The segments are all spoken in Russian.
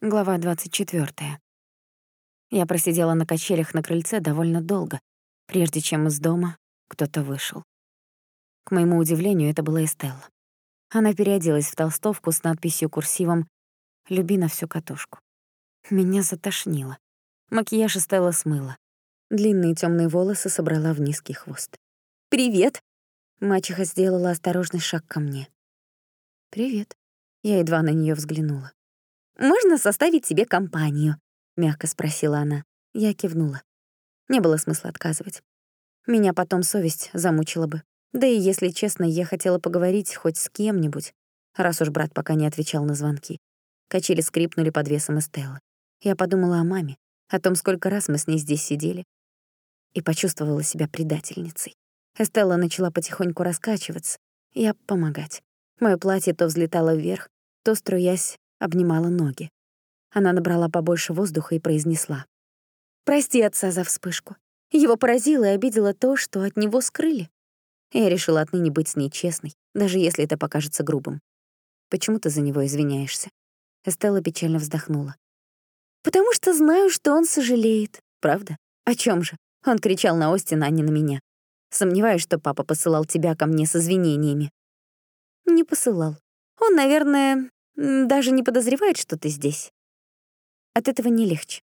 Глава 24. Я просидела на качелях на крыльце довольно долго, прежде чем из дома кто-то вышел. К моему удивлению, это была Эстелла. Она переоделась в толстовку с надписью курсивом «Люби на всю катушку». Меня затошнило. Макияж Эстелла смыла. Длинные темные волосы собрала в низкий хвост. «Привет!» Мачеха сделала осторожный шаг ко мне. «Привет». Я едва на нее взглянула. «Можно составить тебе компанию?» — мягко спросила она. Я кивнула. Не было смысла отказывать. Меня потом совесть замучила бы. Да и, если честно, я хотела поговорить хоть с кем-нибудь, раз уж брат пока не отвечал на звонки. Качели скрипнули под весом Эстеллы. Я подумала о маме, о том, сколько раз мы с ней здесь сидели, и почувствовала себя предательницей. Эстелла начала потихоньку раскачиваться, я помогать. Моё платье то взлетало вверх, то, струясь, обнимала ноги. Она набрала побольше воздуха и произнесла. «Прости отца за вспышку. Его поразило и обидело то, что от него скрыли. Я решила отныне быть с ней честной, даже если это покажется грубым. Почему ты за него извиняешься?» Эстелла печально вздохнула. «Потому что знаю, что он сожалеет. Правда? О чем же? Он кричал на Остина, а не на меня. Сомневаюсь, что папа посылал тебя ко мне с извинениями». «Не посылал. Он, наверное, даже не подозревает, что ты здесь. От этого не легче.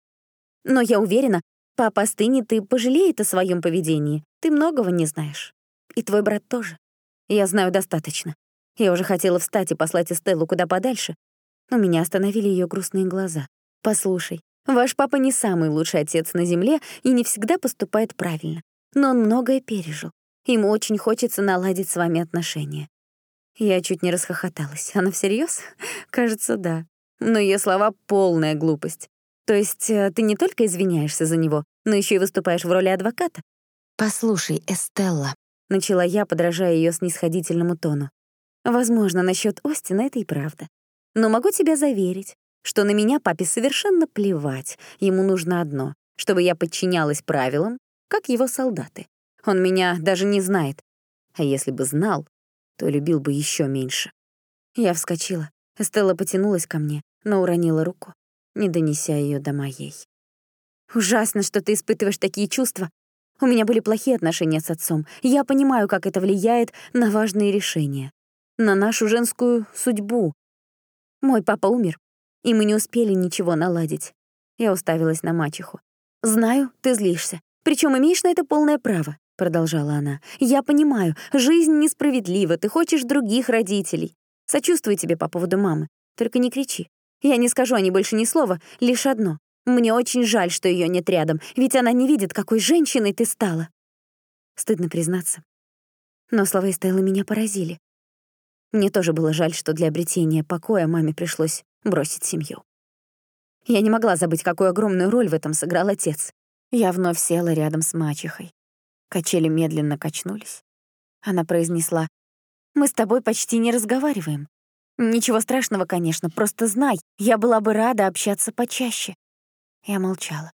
Но я уверена, папа остынет и пожалеет о своем поведении. Ты многого не знаешь. И твой брат тоже. Я знаю достаточно. Я уже хотела встать и послать Эстеллу куда подальше, но меня остановили ее грустные глаза. «Послушай, ваш папа не самый лучший отец на земле и не всегда поступает правильно, но он многое пережил. Ему очень хочется наладить с вами отношения. Я чуть не расхохоталась. Она всерьез? Кажется, да. Но ее слова — полная глупость. То есть э, ты не только извиняешься за него, но еще и выступаешь в роли адвоката? «Послушай, Эстелла», — начала я, подражая ее снисходительному тону. «Возможно, насчет Остина это и правда. Но могу тебя заверить, что на меня папе совершенно плевать. Ему нужно одно — чтобы я подчинялась правилам, как его солдаты. Он меня даже не знает. А если бы знал, то любил бы еще меньше. Я вскочила. Стелла потянулась ко мне, но уронила руку, не донеся ее до моей. «Ужасно, что ты испытываешь такие чувства. У меня были плохие отношения с отцом. Я понимаю, как это влияет на важные решения. На нашу женскую судьбу. Мой папа умер, и мы не успели ничего наладить. Я уставилась на мачеху. «Знаю, ты злишься. Причем имеешь на это полное право продолжала она. «Я понимаю, жизнь несправедлива, ты хочешь других родителей. Сочувствую тебе по поводу мамы. Только не кричи. Я не скажу о ней больше ни слова, лишь одно. Мне очень жаль, что ее нет рядом, ведь она не видит, какой женщиной ты стала». Стыдно признаться. Но слова Эстеллы меня поразили. Мне тоже было жаль, что для обретения покоя маме пришлось бросить семью. Я не могла забыть, какую огромную роль в этом сыграл отец. Я вновь села рядом с мачехой. Качели медленно качнулись. Она произнесла, «Мы с тобой почти не разговариваем. Ничего страшного, конечно, просто знай, я была бы рада общаться почаще». Я молчала.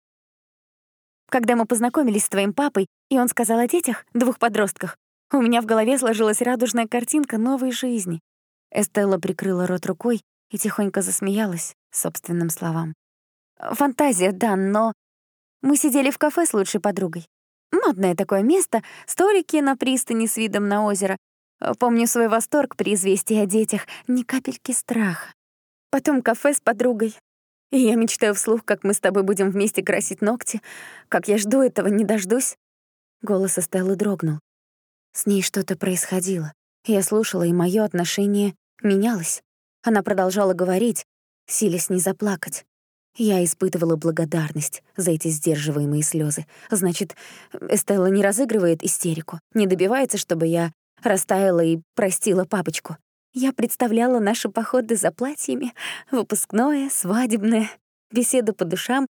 Когда мы познакомились с твоим папой, и он сказал о детях, двух подростках, у меня в голове сложилась радужная картинка новой жизни. Эстелла прикрыла рот рукой и тихонько засмеялась собственным словам. Фантазия, да, но... Мы сидели в кафе с лучшей подругой. Модное такое место, столики на пристани с видом на озеро. Помню свой восторг при известии о детях, ни капельки страха. Потом кафе с подругой. И я мечтаю вслух, как мы с тобой будем вместе красить ногти, как я жду этого, не дождусь. Голос Эстеллы дрогнул. С ней что-то происходило. Я слушала, и моё отношение менялось. Она продолжала говорить, силясь не заплакать. Я испытывала благодарность за эти сдерживаемые слезы. Значит, Эстелла не разыгрывает истерику, не добивается, чтобы я растаяла и простила папочку. Я представляла наши походы за платьями, выпускное, свадебное, беседу по душам,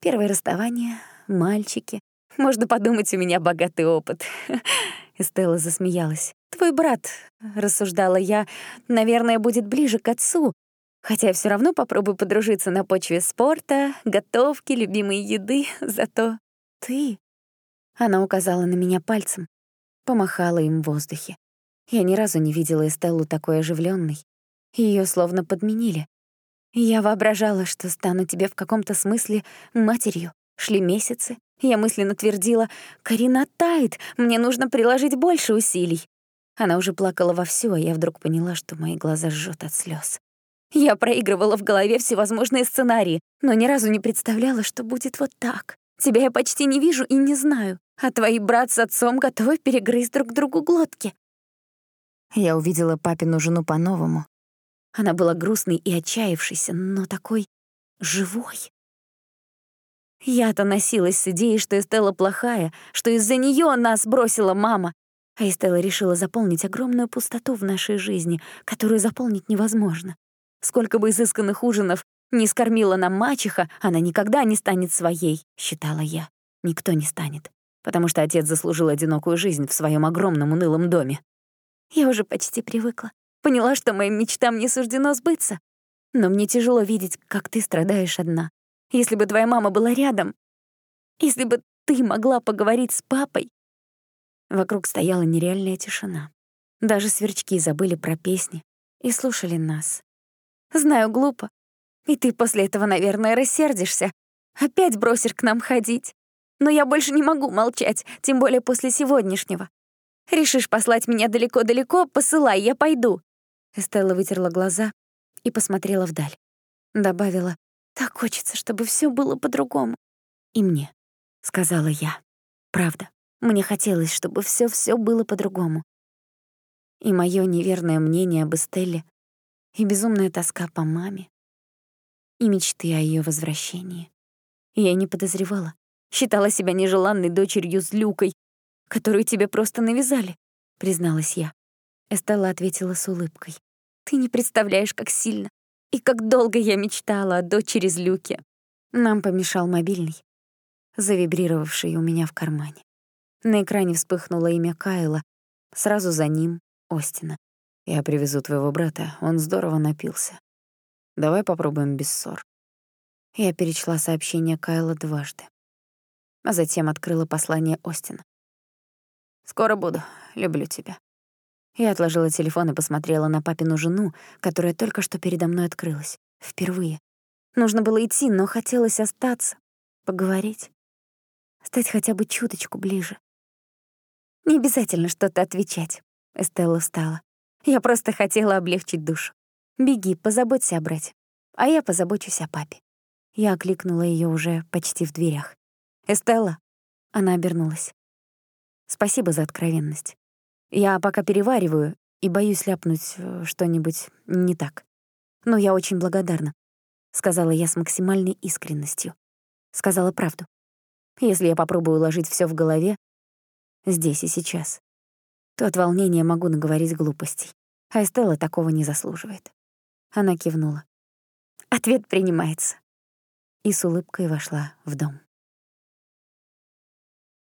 первое расставание, мальчики. Можно подумать, у меня богатый опыт. Эстелла засмеялась. «Твой брат», — рассуждала я, — «наверное, будет ближе к отцу, Хотя я все равно попробую подружиться на почве спорта, готовки, любимой еды. Зато ты... Она указала на меня пальцем, помахала им в воздухе. Я ни разу не видела Эстеллу такой оживленной. Ее словно подменили. Я воображала, что стану тебе в каком-то смысле матерью. Шли месяцы. Я мысленно твердила, «Карина тает, мне нужно приложить больше усилий». Она уже плакала вовсю, а я вдруг поняла, что мои глаза жжёт от слёз. Я проигрывала в голове всевозможные сценарии, но ни разу не представляла, что будет вот так. Тебя я почти не вижу и не знаю, а твои брат с отцом готовы перегрызть друг другу глотки. Я увидела папину жену по-новому. Она была грустной и отчаявшейся, но такой живой. Я-то носилась с идеей, что Эстелла плохая, что из-за неё нас бросила мама, а Эстелла решила заполнить огромную пустоту в нашей жизни, которую заполнить невозможно. Сколько бы изысканных ужинов не скормила нам мачеха, она никогда не станет своей, считала я. Никто не станет, потому что отец заслужил одинокую жизнь в своем огромном унылом доме. Я уже почти привыкла. Поняла, что моим мечтам не суждено сбыться. Но мне тяжело видеть, как ты страдаешь одна. Если бы твоя мама была рядом, если бы ты могла поговорить с папой. Вокруг стояла нереальная тишина. Даже сверчки забыли про песни и слушали нас. Знаю, глупо. И ты после этого, наверное, рассердишься. Опять бросишь к нам ходить. Но я больше не могу молчать, тем более после сегодняшнего. Решишь послать меня далеко-далеко, посылай, я пойду. Эстелла вытерла глаза и посмотрела вдаль. Добавила, так хочется, чтобы все было по-другому. И мне, сказала я. Правда, мне хотелось, чтобы все все было по-другому. И мое неверное мнение об Эстелле, и безумная тоска по маме, и мечты о ее возвращении. Я не подозревала. Считала себя нежеланной дочерью злюкой, которую тебе просто навязали, призналась я. Эстелла ответила с улыбкой. Ты не представляешь, как сильно и как долго я мечтала о дочери злюке. Нам помешал мобильный, завибрировавший у меня в кармане. На экране вспыхнуло имя Кайла, сразу за ним — Остина. «Я привезу твоего брата, он здорово напился. Давай попробуем без ссор». Я перечла сообщение Кайла дважды, а затем открыла послание Остина. «Скоро буду. Люблю тебя». Я отложила телефон и посмотрела на папину жену, которая только что передо мной открылась. Впервые. Нужно было идти, но хотелось остаться, поговорить, стать хотя бы чуточку ближе. Не обязательно что-то отвечать. Эстелла встала. Я просто хотела облегчить душу. Беги, позаботься о брате. А я позабочусь о папе. Я окликнула ее уже почти в дверях. «Эстелла!» Она обернулась. «Спасибо за откровенность. Я пока перевариваю и боюсь ляпнуть э, что-нибудь не так. Но я очень благодарна», — сказала я с максимальной искренностью. Сказала правду. Если я попробую уложить все в голове, здесь и сейчас, то от волнения могу наговорить глупостей. А Эстелла такого не заслуживает. Она кивнула. Ответ принимается. И с улыбкой вошла в дом.